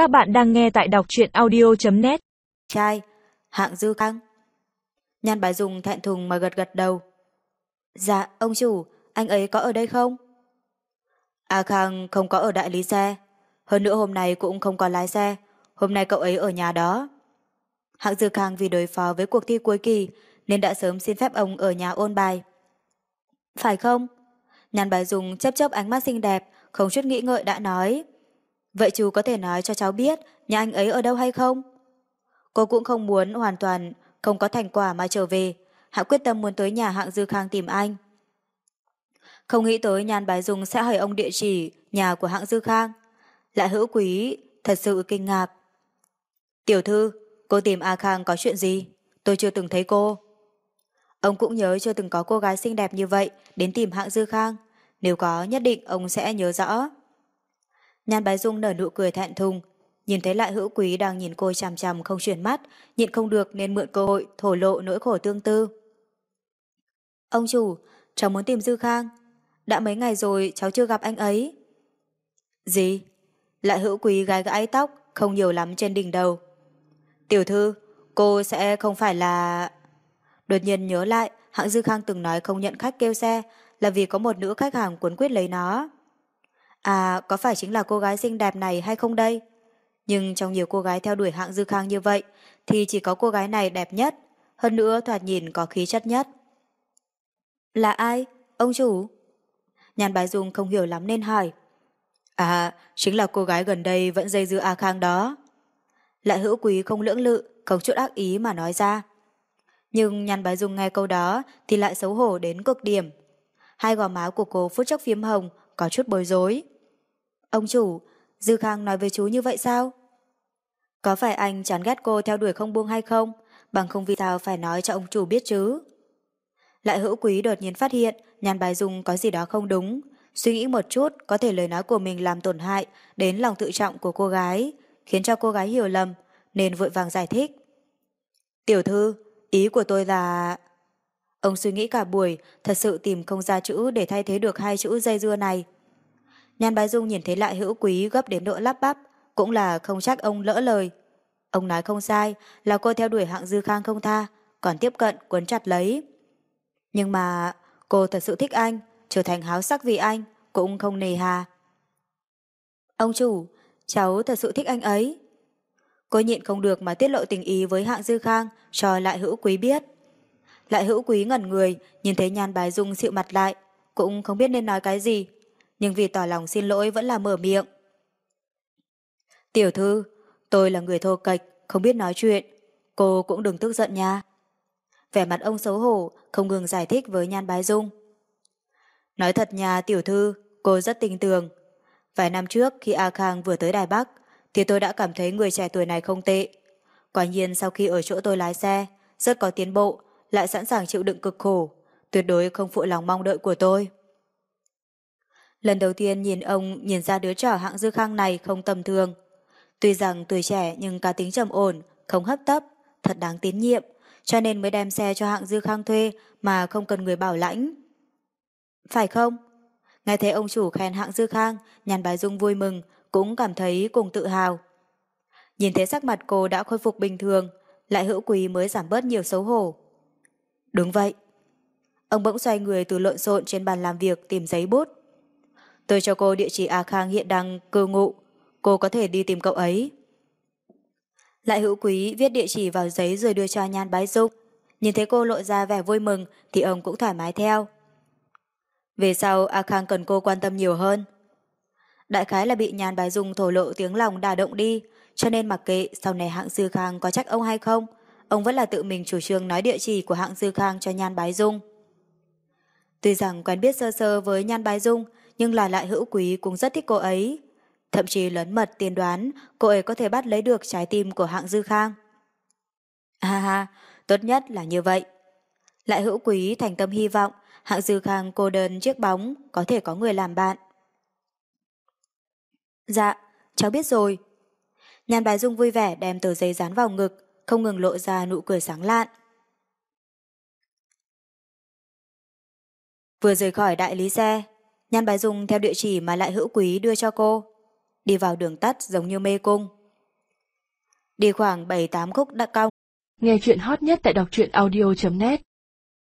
Các bạn đang nghe tại đọc truyện audio.net Trai, hạng dư căng. Nhan bái dùng thẹn thùng mà gật gật đầu. Dạ, ông chủ, anh ấy có ở đây không? A Khang không có ở đại lý xe. Hơn nữa hôm nay cũng không có lái xe. Hôm nay cậu ấy ở nhà đó. Hạng Dư Khang vì đối phó với cuộc thi cuối kỳ nên đã sớm xin phép ông ở nhà ôn bài. Phải không? Nhan bài dùng chấp chấp ánh mắt xinh đẹp, không chút nghĩ ngợi đã nói. Vậy chú có thể nói cho cháu biết nhà anh ấy ở đâu hay không? Cô cũng không muốn hoàn toàn không có thành quả mà trở về. Hạ quyết tâm muốn tới nhà hạng Dư Khang tìm anh. Không nghĩ tới Nhan Bái Dung sẽ hỏi ông địa chỉ nhà của hạng Dư Khang. Lại hữu quý, thật sự kinh ngạc. Tiểu thư, cô tìm A Khang có chuyện gì? Tôi chưa từng thấy cô. Ông cũng nhớ chưa từng có cô gái xinh đẹp như vậy đến tìm hạng Dư Khang. Nếu có nhất định ông sẽ nhớ rõ. Nhan Bái Dung nở nụ cười thẹn thùng, nhìn thấy lại hữu quý đang nhìn cô chằm chằm không chuyển mắt, nhịn không được nên mượn cơ hội thổ lộ nỗi khổ tương tư. Ông chủ, cháu muốn tìm Dư Khang. Đã mấy ngày rồi cháu chưa gặp anh ấy. Gì? Lại hữu quý gái gãi tóc, không nhiều lắm trên đỉnh đầu. Tiểu thư, cô sẽ không phải là... Đột nhiên nhớ lại, hạng Dư Khang từng nói không nhận khách kêu xe là vì có một nữ khách hàng cuốn quyết lấy nó. À, có phải chính là cô gái xinh đẹp này hay không đây? Nhưng trong nhiều cô gái theo đuổi hạng Dư Khang như vậy, thì chỉ có cô gái này đẹp nhất, hơn nữa thoạt nhìn có khí chất nhất. Là ai? Ông chủ? Nhàn Bái Dung không hiểu lắm nên hỏi. À, chính là cô gái gần đây vẫn dây dưa A Khang đó. Lại hữu quý không lưỡng lự, không chút ác ý mà nói ra. Nhưng nhàn Bái Dung nghe câu đó thì lại xấu hổ đến cực điểm. Hai gò má của cô phút chốc phím hồng, có chút bối rối. Ông chủ, Dư Khang nói với chú như vậy sao? Có phải anh chán ghét cô theo đuổi không buông hay không? Bằng không vì sao phải nói cho ông chủ biết chứ? Lại hữu quý đột nhiên phát hiện nhàn bài dung có gì đó không đúng. Suy nghĩ một chút có thể lời nói của mình làm tổn hại đến lòng tự trọng của cô gái, khiến cho cô gái hiểu lầm, nên vội vàng giải thích. Tiểu thư, ý của tôi là... Ông suy nghĩ cả buổi, thật sự tìm không ra chữ để thay thế được hai chữ dây dưa này. Nhan Bái Dung nhìn thấy lại hữu quý gấp đến độ lắp bắp, cũng là không trách ông lỡ lời. Ông nói không sai, là cô theo đuổi hạng dư khang không tha, còn tiếp cận cuốn chặt lấy. Nhưng mà cô thật sự thích anh, trở thành háo sắc vì anh, cũng không nề hà. Ông chủ, cháu thật sự thích anh ấy. Cô nhịn không được mà tiết lộ tình ý với hạng dư khang cho lại hữu quý biết. Lại hữu quý ngẩn người, nhìn thấy nhan bái dung xịu mặt lại, cũng không biết nên nói cái gì, nhưng vì tỏ lòng xin lỗi vẫn là mở miệng. Tiểu thư, tôi là người thô kệch, không biết nói chuyện, cô cũng đừng tức giận nha. Vẻ mặt ông xấu hổ, không ngừng giải thích với nhan bái dung. Nói thật nha tiểu thư, cô rất tình tường. Vài năm trước khi A Khang vừa tới Đài Bắc, thì tôi đã cảm thấy người trẻ tuổi này không tệ. Quả nhiên sau khi ở chỗ tôi lái xe, rất có tiến bộ, lại sẵn sàng chịu đựng cực khổ, tuyệt đối không phụ lòng mong đợi của tôi. Lần đầu tiên nhìn ông nhìn ra đứa trẻ hạng dư khang này không tầm thường. Tuy rằng tuổi trẻ nhưng cá tính trầm ổn, không hấp tấp, thật đáng tín nhiệm, cho nên mới đem xe cho hạng dư khang thuê mà không cần người bảo lãnh. Phải không? Nghe thấy ông chủ khen hạng dư khang, nhàn bài dung vui mừng, cũng cảm thấy cùng tự hào. Nhìn thấy sắc mặt cô đã khôi phục bình thường, lại hữu quý mới giảm bớt nhiều xấu hổ. Đúng vậy. Ông bỗng xoay người từ lộn xộn trên bàn làm việc tìm giấy bút. Tôi cho cô địa chỉ A Khang hiện đang cư ngụ. Cô có thể đi tìm cậu ấy. Lại hữu quý viết địa chỉ vào giấy rồi đưa cho nhan bái dung. Nhìn thấy cô lộ ra vẻ vui mừng thì ông cũng thoải mái theo. Về sau A Khang cần cô quan tâm nhiều hơn. Đại khái là bị nhan bái dung thổ lộ tiếng lòng đả động đi, cho nên mặc kệ sau này hạng Dư Khang có trách ông hay không, ông vẫn là tự mình chủ trương nói địa chỉ của hạng Dư Khang cho nhan bái dung. Tuy rằng quen biết sơ sơ với nhan bái dung, nhưng là lại hữu quý cũng rất thích cô ấy. Thậm chí lớn mật tiên đoán cô ấy có thể bắt lấy được trái tim của hạng Dư Khang. Ha ha, tốt nhất là như vậy. Lại hữu quý thành tâm hy vọng hạng Dư Khang cô đơn chiếc bóng có thể có người làm bạn. Dạ, cháu biết rồi. Nhan bái dung vui vẻ đem tờ giấy dán vào ngực, không ngừng lộ ra nụ cười sáng lạn. Vừa rời khỏi đại lý xe, Nhan Bài Dung theo địa chỉ mà lại hữu quý đưa cho cô. Đi vào đường tắt giống như mê cung, đi khoảng 7-8 khúc đã cong. Nghe chuyện hot nhất tại đọc truyện audio.net